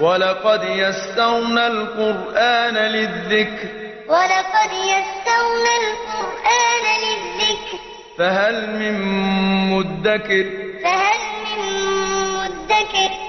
ولقد يسرنا القرآن للذكر. ولقد يسرنا القرآن للذكر. فهل من مدكر؟ فهل من مدكر؟